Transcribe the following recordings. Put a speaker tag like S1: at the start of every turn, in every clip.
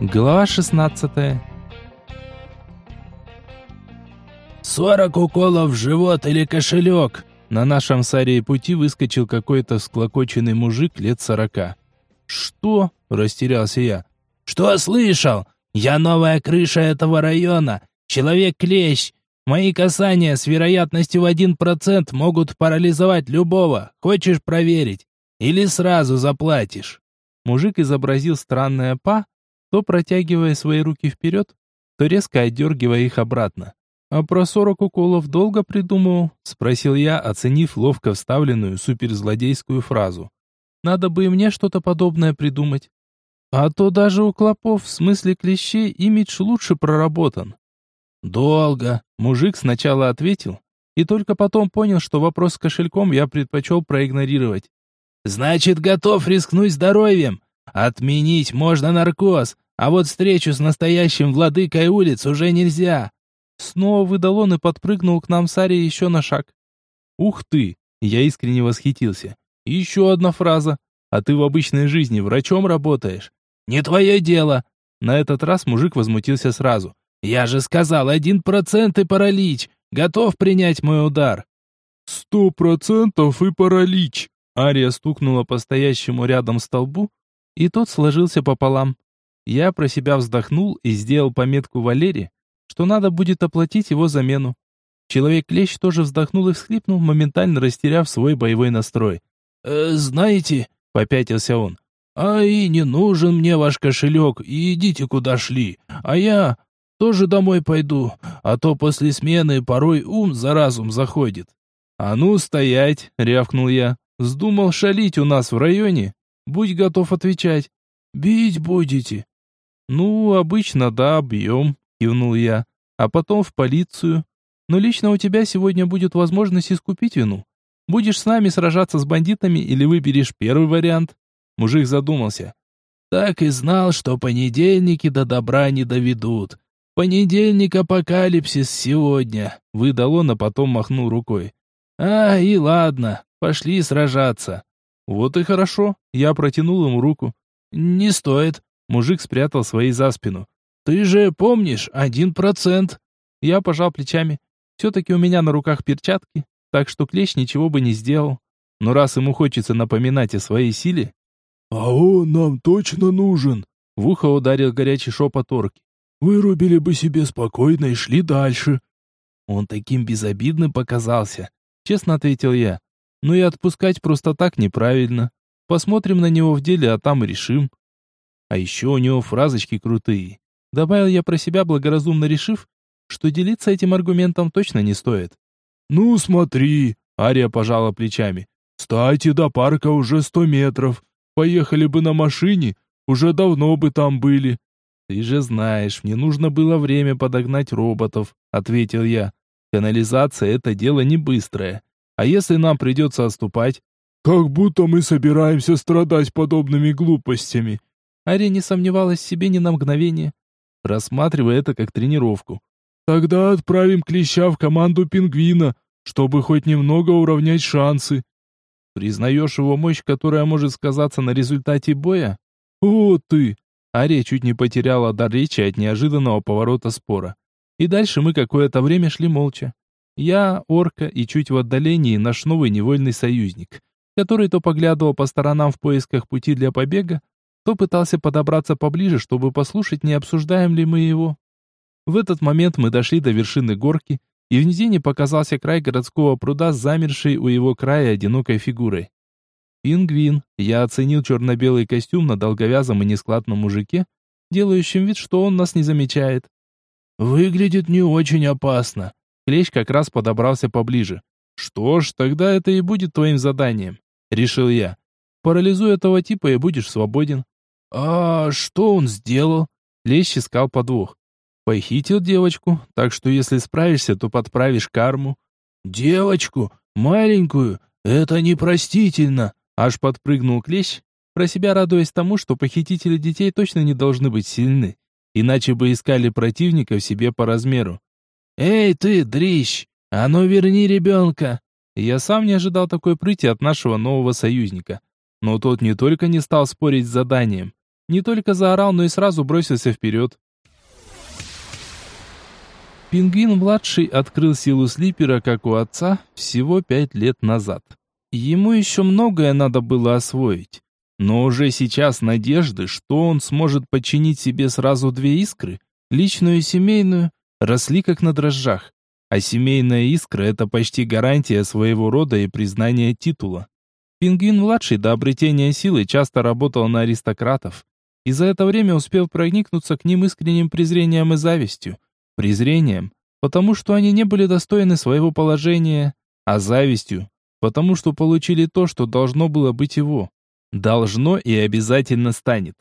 S1: Глава 16
S2: «Сорок уколов в живот или кошелек!»
S1: На нашем саре пути выскочил какой-то склокоченный мужик лет сорока. «Что?» – растерялся я.
S2: «Что слышал? Я новая крыша этого района. Человек-клещ. Мои касания с вероятностью в один процент могут парализовать любого. Хочешь проверить? Или сразу заплатишь?»
S1: Мужик изобразил странное «па», то протягивая свои руки вперед, то резко отдергивая их обратно. «А про сорок уколов долго придумывал?» — спросил я, оценив ловко вставленную суперзлодейскую фразу. «Надо бы и мне что-то подобное придумать. А то даже у клопов, в смысле клещей, имидж лучше проработан». «Долго», — мужик сначала ответил, и только потом понял, что вопрос с кошельком я предпочел проигнорировать.
S2: «Значит, готов рискнуть здоровьем? Отменить можно наркоз, а вот встречу с настоящим владыкой улиц уже нельзя».
S1: Снова выдал он и подпрыгнул к нам с Арией еще на шаг. «Ух ты!» Я искренне восхитился. «Еще одна фраза. А ты в обычной жизни врачом работаешь?»
S2: «Не твое дело!»
S1: На этот раз мужик возмутился сразу.
S2: «Я же сказал, один процент и паралич! Готов принять мой удар!»
S1: «Сто процентов и паралич!» Ария стукнула по стоящему рядом столбу, и тот сложился пополам. Я про себя вздохнул и сделал пометку Валере, что надо будет оплатить его замену. Человек-клещ тоже вздохнул и всхлипнул, моментально растеряв свой боевой настрой.
S2: «Э, «Знаете», — попятился он, — «а и не нужен мне ваш кошелек, идите куда шли, а я тоже домой пойду, а то после смены порой ум за разум заходит».
S1: «А ну, стоять!» — рявкнул я. «Вздумал шалить у нас в районе? Будь готов отвечать.
S2: Бить будете?»
S1: «Ну, обычно да, бьем», кивнул я. А потом в полицию. Но лично у тебя сегодня будет возможность искупить вину. Будешь с нами сражаться с бандитами или выберешь первый вариант? Мужик задумался.
S2: Так и знал, что понедельники до добра не доведут. Понедельник апокалипсис сегодня, выдал он, а потом махнул рукой. А, и ладно, пошли сражаться.
S1: Вот и хорошо, я протянул ему руку.
S2: Не стоит.
S1: Мужик спрятал свои за спину.
S2: Ты же помнишь, один процент.
S1: Я пожал плечами. Все-таки у меня на руках перчатки, так что клещ ничего бы не сделал. Но раз ему хочется напоминать о своей силе...
S3: «А он нам точно нужен!»
S1: В ухо ударил горячий шепот орки.
S3: «Вырубили бы себе спокойно и шли дальше».
S1: Он таким безобидным показался, честно ответил я. Ну и отпускать просто так неправильно. Посмотрим на него в деле, а там и решим. А еще у него фразочки крутые. Добавил я про себя, благоразумно решив, что делиться этим аргументом точно не стоит.
S3: «Ну, смотри», — Ария пожала плечами. «Кстати, до парка уже сто метров. Поехали бы на машине, уже давно бы там были».
S1: «Ты же знаешь, мне нужно было время подогнать роботов», — ответил я. «Канализация — это дело не быстрое. А если нам придется отступать?»
S3: «Как будто мы собираемся страдать подобными глупостями».
S1: Ария не сомневалась в себе ни на мгновение рассматривая это как тренировку.
S3: «Тогда отправим Клеща в команду Пингвина, чтобы хоть немного уравнять шансы».
S1: «Признаешь его мощь, которая может сказаться на результате боя?»
S3: «Вот ты!»
S1: Ария чуть не потеряла дар речи от неожиданного поворота спора. И дальше мы какое-то время шли молча. Я, орка и чуть в отдалении наш новый невольный союзник, который то поглядывал по сторонам в поисках пути для побега, то пытался подобраться поближе, чтобы послушать, не обсуждаем ли мы его. В этот момент мы дошли до вершины горки, и в низине показался край городского пруда с замершей у его края одинокой фигурой. Пингвин. Я оценил черно-белый костюм на долговязом и нескладном мужике, делающем вид, что он нас не замечает.
S2: «Выглядит не очень опасно».
S1: Клещ как раз подобрался поближе. «Что ж, тогда это и будет твоим заданием», — решил я. «Парализуй этого типа и будешь свободен».
S2: «А что он сделал?»
S1: Лещ искал подвох. «Похитил девочку, так что если справишься, то подправишь карму».
S2: «Девочку? Маленькую? Это непростительно!»
S1: Аж подпрыгнул Клещ, про себя радуясь тому, что похитители детей точно не должны быть сильны, иначе бы искали противника себе по размеру.
S2: «Эй ты, дрищ, а ну верни ребенка!»
S1: Я сам не ожидал такой прыти от нашего нового союзника. Но тот не только не стал спорить с заданием, не только заорал, но и сразу бросился вперед. Пингвин-младший открыл силу слипера, как у отца, всего пять лет назад. Ему еще многое надо было освоить. Но уже сейчас надежды, что он сможет подчинить себе сразу две искры, личную и семейную, росли как на дрожжах. А семейная искра – это почти гарантия своего рода и признания титула. Пингвин-младший до обретения силы часто работал на аристократов, и за это время успел проникнуться к ним искренним презрением и завистью – презрением, потому что они не были достойны своего положения, а завистью, потому что получили то, что должно было быть его. Должно и обязательно станет.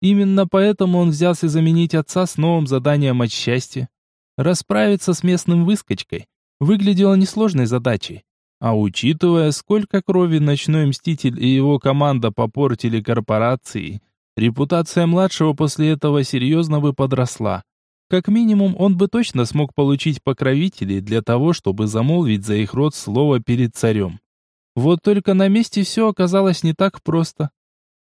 S1: Именно поэтому он взялся заменить отца с новым заданием от счастья. Расправиться с местным выскочкой выглядело несложной задачей. А учитывая, сколько крови Ночной Мститель и его команда попортили корпорации, репутация младшего после этого серьезно бы подросла. Как минимум, он бы точно смог получить покровителей для того, чтобы замолвить за их род слово перед царем. Вот только на месте все оказалось не так просто.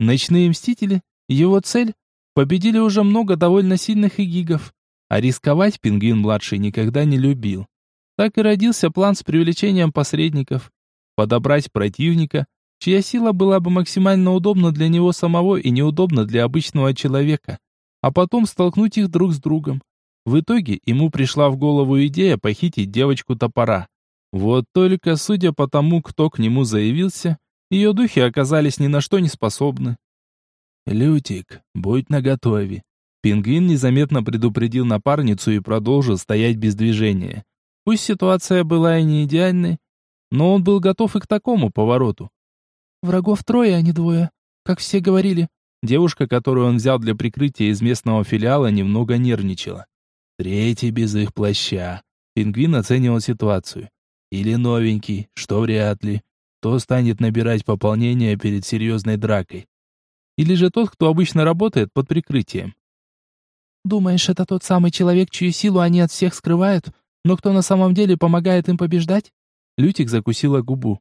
S1: Ночные мстители, его цель, победили уже много довольно сильных игигов, а рисковать пингвин-младший никогда не любил. Так и родился план с привлечением посредников. Подобрать противника, чья сила была бы максимально удобна для него самого и неудобна для обычного человека, а потом столкнуть их друг с другом. В итоге ему пришла в голову идея похитить девочку-топора. Вот только, судя по тому, кто к нему заявился, ее духи оказались ни на что не способны. «Лютик, будь наготове». Пингвин незаметно предупредил напарницу и продолжил стоять без движения. Пусть ситуация была и не идеальной, но он был готов и к такому повороту.
S4: «Врагов трое, а не двое, как все говорили».
S1: Девушка, которую он взял для прикрытия из местного филиала, немного нервничала. Третий без их плаща. Пингвин оценивал ситуацию. Или новенький, что вряд ли. Кто станет набирать пополнение перед серьезной дракой? Или же тот, кто обычно работает под прикрытием?
S4: Думаешь, это тот самый человек, чью силу они от всех скрывают, но кто на самом деле помогает им побеждать?
S1: Лютик закусила губу.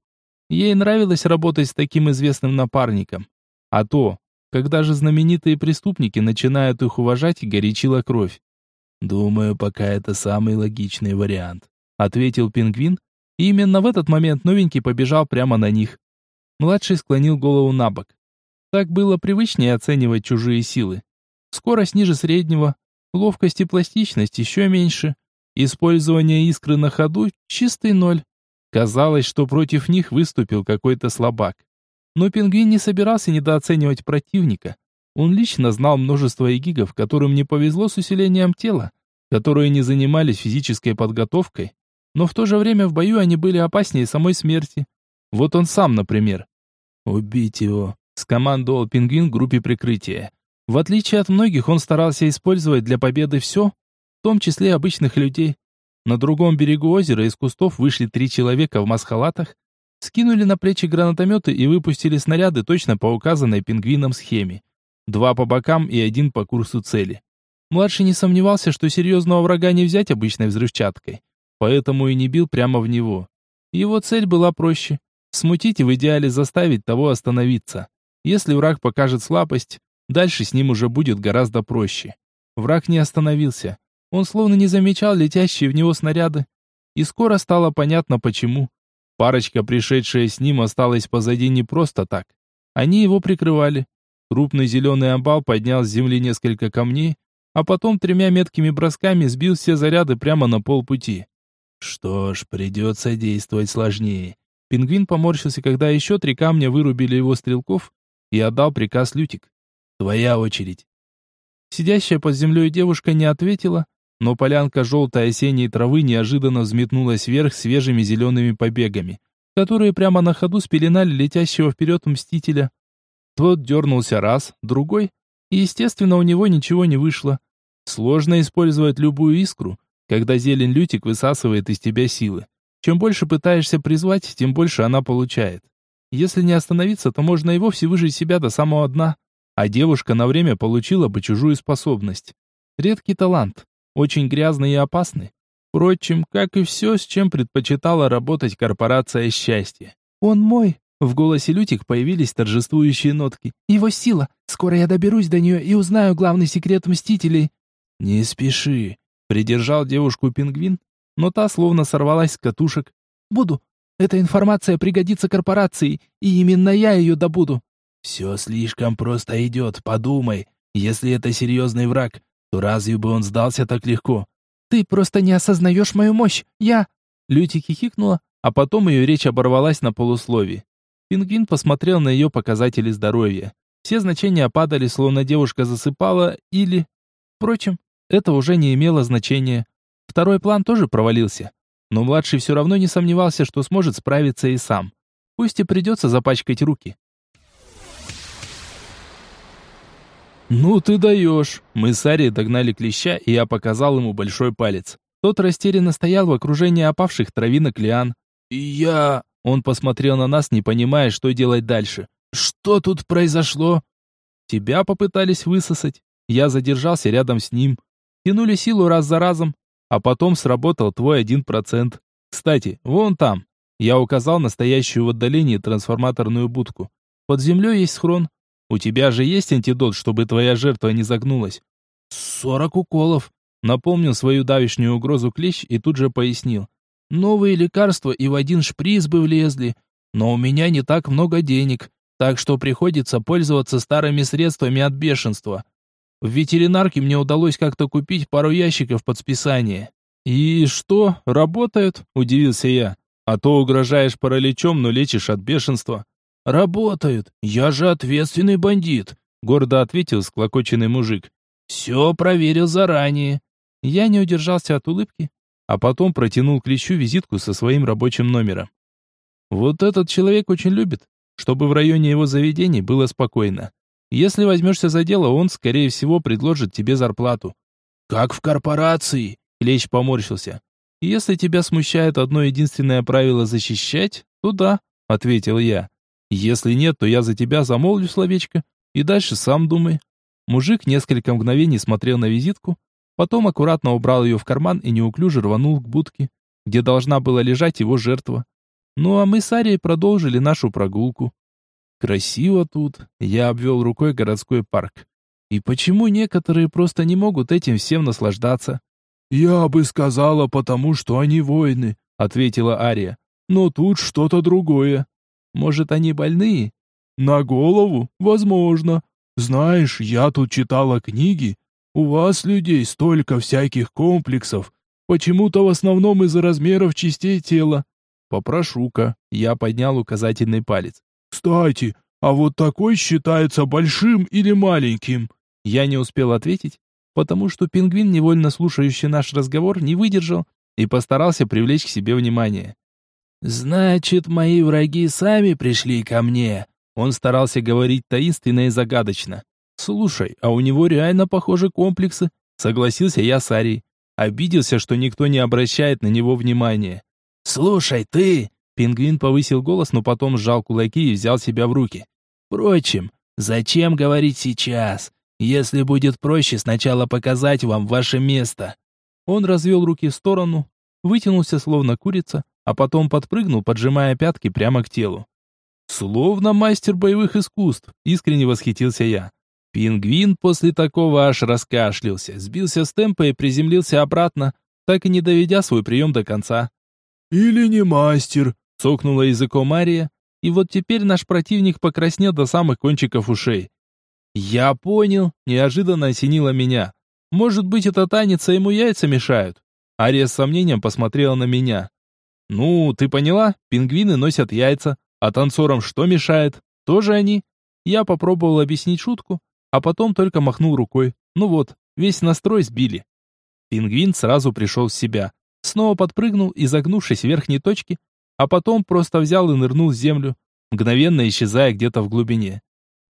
S1: Ей нравилось работать с таким известным напарником. А то, когда же знаменитые преступники начинают их уважать, горячила кровь. «Думаю, пока это самый логичный вариант», — ответил пингвин, и именно в этот момент новенький побежал прямо на них. Младший склонил голову на бок. Так было привычнее оценивать чужие силы. Скорость ниже среднего, ловкость и пластичность еще меньше. Использование искры на ходу — чистый ноль. Казалось, что против них выступил какой-то слабак. Но пингвин не собирался недооценивать противника. Он лично знал множество эгигов, которым не повезло с усилением тела, которые не занимались физической подготовкой, но в то же время в бою они были опаснее самой смерти. Вот он сам, например. «Убить его», — скомандовал пингвин группе прикрытия. В отличие от многих, он старался использовать для победы все, в том числе обычных людей. На другом берегу озера из кустов вышли три человека в масхалатах, скинули на плечи гранатометы и выпустили снаряды точно по указанной пингвином схеме. Два по бокам и один по курсу цели. Младший не сомневался, что серьезного врага не взять обычной взрывчаткой, поэтому и не бил прямо в него. Его цель была проще – смутить и в идеале заставить того остановиться. Если враг покажет слабость, дальше с ним уже будет гораздо проще. Враг не остановился. Он словно не замечал летящие в него снаряды. И скоро стало понятно почему. Парочка, пришедшая с ним, осталась позади не просто так. Они его прикрывали. Крупный зеленый амбал поднял с земли несколько камней, а потом тремя меткими бросками сбил все заряды прямо на полпути. Что ж, придется действовать сложнее. Пингвин поморщился, когда еще три камня вырубили его стрелков, и отдал приказ Лютик. «Твоя очередь». Сидящая под землей девушка не ответила, но полянка желтой осенней травы неожиданно взметнулась вверх свежими зелеными побегами, которые прямо на ходу спеленали летящего вперед мстителя. Тот дернулся раз, другой, и, естественно, у него ничего не вышло. Сложно использовать любую искру, когда зелень лютик высасывает из тебя силы. Чем больше пытаешься призвать, тем больше она получает. Если не остановиться, то можно и вовсе выжить себя до самого дна, а девушка на время получила бы чужую способность. Редкий талант, очень грязный и опасный. Впрочем, как и все, с чем предпочитала работать корпорация счастья.
S4: «Он мой!»
S1: В голосе Лютик появились торжествующие нотки.
S4: «Его сила! Скоро я доберусь до нее и узнаю главный секрет Мстителей!»
S1: «Не спеши!» — придержал девушку пингвин, но та словно сорвалась с катушек.
S4: «Буду! Эта информация пригодится корпорации, и именно я ее добуду!»
S2: «Все слишком просто идет, подумай. Если это серьезный враг, то разве бы он сдался так легко?»
S4: «Ты просто не осознаешь мою мощь! Я...»
S1: Лютик хихикнула, а потом ее речь оборвалась на полусловии. Пингвин посмотрел на ее показатели здоровья. Все значения падали, словно девушка засыпала или... Впрочем, это уже не имело значения. Второй план тоже провалился. Но младший все равно не сомневался, что сможет справиться и сам. Пусть и придется запачкать руки. «Ну ты даешь!» Мы с Арией догнали клеща, и я показал ему большой палец. Тот растерянно стоял в окружении опавших травинок лиан.
S2: «Я...»
S1: Он посмотрел на нас, не понимая, что делать дальше.
S2: «Что тут произошло?»
S1: «Тебя попытались высосать. Я задержался рядом с ним. Тянули силу раз за разом, а потом сработал твой один процент. Кстати, вон там». Я указал настоящую в отдалении трансформаторную будку. Под землей есть схрон. У тебя же есть антидот, чтобы твоя жертва не загнулась?
S2: Сорок уколов.
S1: Напомнил свою давишнюю угрозу клещ и тут же пояснил.
S2: Новые лекарства и в один шприц бы влезли. Но у меня не так много денег, так что приходится пользоваться старыми средствами от бешенства. В ветеринарке мне удалось как-то купить пару ящиков под списание.
S1: «И что, работают?» – удивился я. «А то угрожаешь параличом, но лечишь от бешенства».
S2: «Работают. Я же ответственный бандит», – гордо ответил склокоченный мужик. «Все проверил заранее».
S1: Я не удержался от улыбки, а потом протянул Клещу визитку со своим рабочим номером. Вот этот человек очень любит, чтобы в районе его заведений было спокойно. Если возьмешься за дело, он, скорее всего, предложит тебе зарплату.
S2: «Как в корпорации?»
S1: Клещ поморщился. «Если тебя смущает одно единственное правило защищать, то да», — ответил я. «Если нет, то я за тебя замолвлю словечко, и дальше сам думай». Мужик несколько мгновений смотрел на визитку, Потом аккуратно убрал ее в карман и неуклюже рванул к будке, где должна была лежать его жертва. Ну а мы с Арией продолжили нашу прогулку. Красиво тут. Я обвел рукой городской парк. И почему некоторые просто не могут этим всем наслаждаться?
S3: «Я бы сказала, потому что они воины», — ответила Ария. «Но тут что-то другое.
S1: Может, они больные?»
S3: «На голову? Возможно. Знаешь, я тут читала книги, у вас, людей, столько всяких комплексов. Почему-то в основном из-за размеров частей тела.
S1: Попрошу-ка. Я поднял указательный палец.
S3: Кстати, а вот такой считается большим или маленьким?
S1: Я не успел ответить, потому что пингвин, невольно слушающий наш разговор, не выдержал и постарался привлечь к себе внимание.
S2: «Значит, мои враги сами пришли ко мне?»
S1: Он старался говорить таинственно и загадочно. «Слушай, а у него реально, похожи комплексы», — согласился я с Арией. Обиделся, что никто не обращает на него внимания.
S2: «Слушай, ты...»
S1: Пингвин повысил голос, но потом сжал кулаки и взял себя в руки.
S2: «Впрочем, зачем говорить сейчас, если будет проще сначала показать вам ваше место?»
S1: Он развел руки в сторону, вытянулся словно курица, а потом подпрыгнул, поджимая пятки прямо к телу. «Словно мастер боевых искусств», — искренне восхитился я. Пингвин после такого аж раскашлялся, сбился с темпа и приземлился обратно, так и не доведя свой прием до конца.
S3: «Или не мастер», —
S1: цокнула языком Мария, и вот теперь наш противник покраснел до самых кончиков ушей. «Я понял», — неожиданно осенило меня. «Может быть, это танец, а ему яйца мешают?» Ария с сомнением посмотрела на меня. «Ну, ты поняла? Пингвины носят яйца, а танцорам что мешает? Тоже они?» Я попробовал объяснить шутку, а потом только махнул рукой. Ну вот, весь настрой сбили. Пингвин сразу пришел в себя. Снова подпрыгнул, изогнувшись в верхней точке, а потом просто взял и нырнул в землю, мгновенно исчезая где-то в глубине.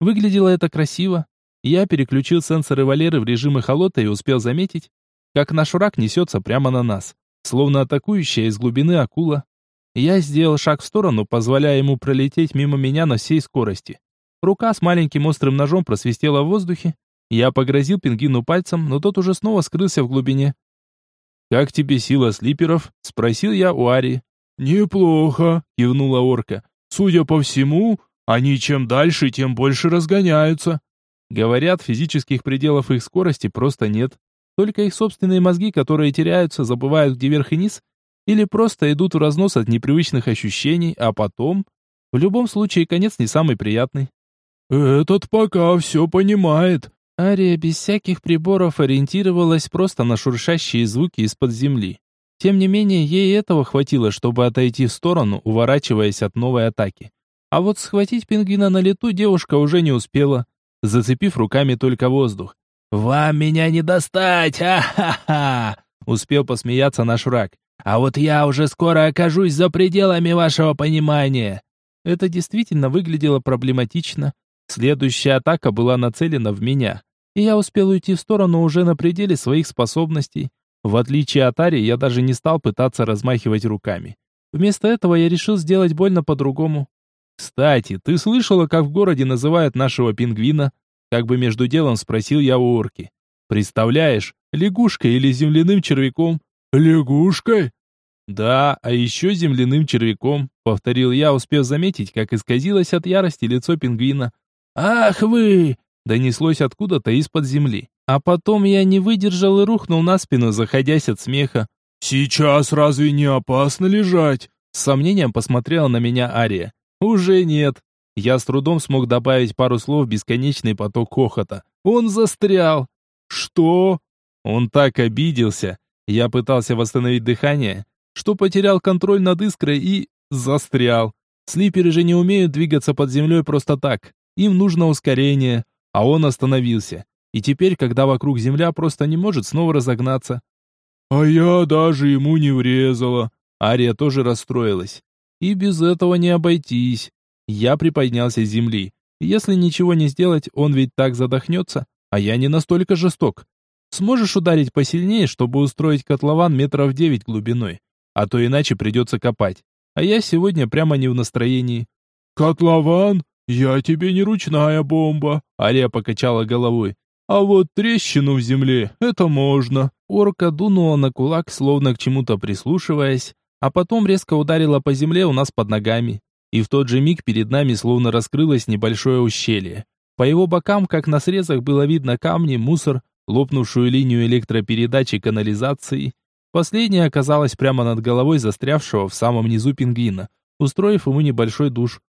S1: Выглядело это красиво. Я переключил сенсоры Валеры в режим эхолота и успел заметить, как наш враг несется прямо на нас, словно атакующая из глубины акула. Я сделал шаг в сторону, позволяя ему пролететь мимо меня на всей скорости. Рука с маленьким острым ножом просвистела в воздухе. Я погрозил пингвину пальцем, но тот уже снова скрылся в глубине. «Как тебе сила слиперов?» — спросил я у Ари.
S3: «Неплохо», —
S1: кивнула орка.
S3: Судя по всему, они чем дальше, тем больше разгоняются.
S1: Говорят, физических пределов их скорости просто нет. Только их собственные мозги, которые теряются, забывают, где верх и низ, или просто идут в разнос от непривычных ощущений, а потом... В любом случае, конец не самый приятный.
S3: «Этот пока все понимает».
S1: Ария без всяких приборов ориентировалась просто на шуршащие звуки из-под земли. Тем не менее, ей этого хватило, чтобы отойти в сторону, уворачиваясь от новой атаки. А вот схватить пингвина на лету девушка уже не успела, зацепив руками только воздух.
S2: «Вам меня не достать! Ха-ха-ха!» Успел посмеяться наш враг. «А вот я уже скоро окажусь за пределами вашего понимания!»
S1: Это действительно выглядело проблематично. Следующая атака была нацелена в меня, и я успел уйти в сторону уже на пределе своих способностей. В отличие от Ари, я даже не стал пытаться размахивать руками. Вместо этого я решил сделать больно по-другому. «Кстати, ты слышала, как в городе называют нашего пингвина?» Как бы между делом спросил я у орки. «Представляешь, лягушкой или земляным червяком?»
S3: «Лягушкой?»
S1: «Да, а еще земляным червяком», — повторил я, успев заметить, как исказилось от ярости лицо пингвина.
S2: «Ах вы!»
S1: — донеслось откуда-то из-под земли. А потом я не выдержал и рухнул на спину, заходясь от смеха.
S3: «Сейчас разве не опасно лежать?»
S1: С сомнением посмотрела на меня Ария. «Уже нет». Я с трудом смог добавить пару слов в бесконечный поток хохота. «Он застрял!»
S3: «Что?»
S1: Он так обиделся. Я пытался восстановить дыхание, что потерял контроль над искрой и... застрял. Слиперы же не умеют двигаться под землей просто так. Им нужно ускорение, а он остановился. И теперь, когда вокруг земля просто не может снова разогнаться.
S3: «А я даже ему не врезала».
S1: Ария тоже расстроилась. И без этого не обойтись. Я приподнялся с земли. Если ничего не сделать, он ведь так задохнется, а я не настолько жесток. Сможешь ударить посильнее, чтобы устроить котлован метров девять глубиной, а то иначе придется копать. А я сегодня прямо не в настроении.
S3: «Котлован? Я тебе не ручная бомба!»
S1: Ария покачала головой.
S3: «А вот трещину в земле — это можно!»
S1: Орка дунула на кулак, словно к чему-то прислушиваясь, а потом резко ударила по земле у нас под ногами. И в тот же миг перед нами словно раскрылось небольшое ущелье. По его бокам, как на срезах, было видно камни, мусор, лопнувшую линию электропередачи канализации. Последняя оказалась прямо над головой застрявшего в самом низу пингвина, устроив ему небольшой душ.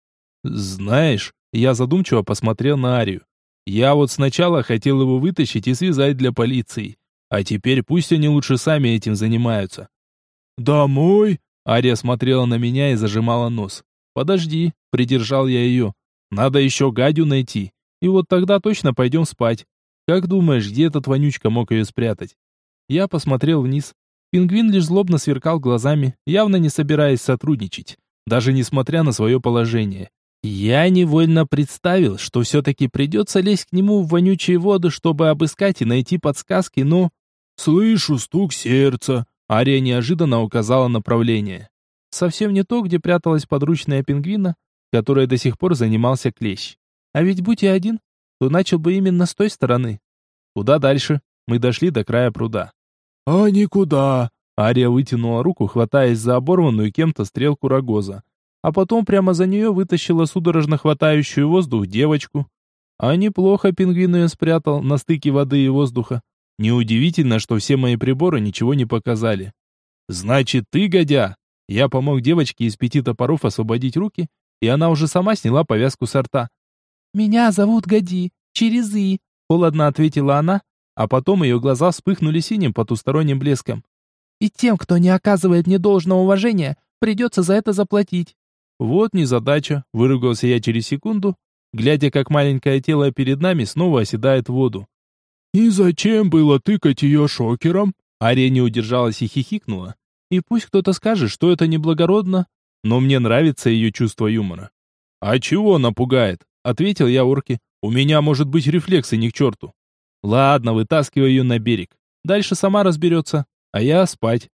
S1: «Знаешь...» Я задумчиво посмотрел на Арию. «Я вот сначала хотел его вытащить и связать для полиции, а теперь пусть они лучше сами этим занимаются.
S3: «Домой?»
S1: Ария смотрела на меня и зажимала нос. «Подожди», — придержал я ее. «Надо еще гадю найти, и вот тогда точно пойдем спать. Как думаешь, где этот вонючка мог ее спрятать?» Я посмотрел вниз. Пингвин лишь злобно сверкал глазами, явно не собираясь сотрудничать, даже несмотря на свое положение. Я невольно представил, что все-таки придется лезть к нему в вонючие воды, чтобы обыскать и найти подсказки, но...
S3: «Слышу стук сердца»,
S1: Ария неожиданно указала направление. Совсем не то, где пряталась подручная пингвина, которой до сих пор занимался клещ. А ведь будь я один, то начал бы именно с той стороны. Куда дальше? Мы дошли до края пруда.
S3: «А никуда!»
S1: Ария вытянула руку, хватаясь за оборванную кем-то стрелку рогоза. А потом прямо за нее вытащила судорожно хватающую воздух девочку. А неплохо пингвин ее спрятал на стыке воды и воздуха. Неудивительно, что все мои приборы ничего не показали. Значит, ты, годя. Я помог девочке из пяти топоров освободить руки, и она уже сама сняла повязку с рта.
S4: «Меня зовут Годи, через «и», —
S1: холодно ответила она, а потом ее глаза вспыхнули синим потусторонним блеском.
S4: «И тем, кто не оказывает мне должного уважения, придется за это заплатить».
S1: «Вот незадача», — выругался я через секунду, глядя, как маленькое тело перед нами снова оседает в воду.
S3: «И зачем было тыкать ее шокером?»
S1: Ария не удержалась и хихикнула. И пусть кто-то скажет, что это неблагородно, но мне нравится ее чувство юмора. «А чего напугает?» — ответил я орке. «У меня, может быть, рефлексы не к черту». «Ладно, вытаскивай ее на берег. Дальше сама разберется, а я спать».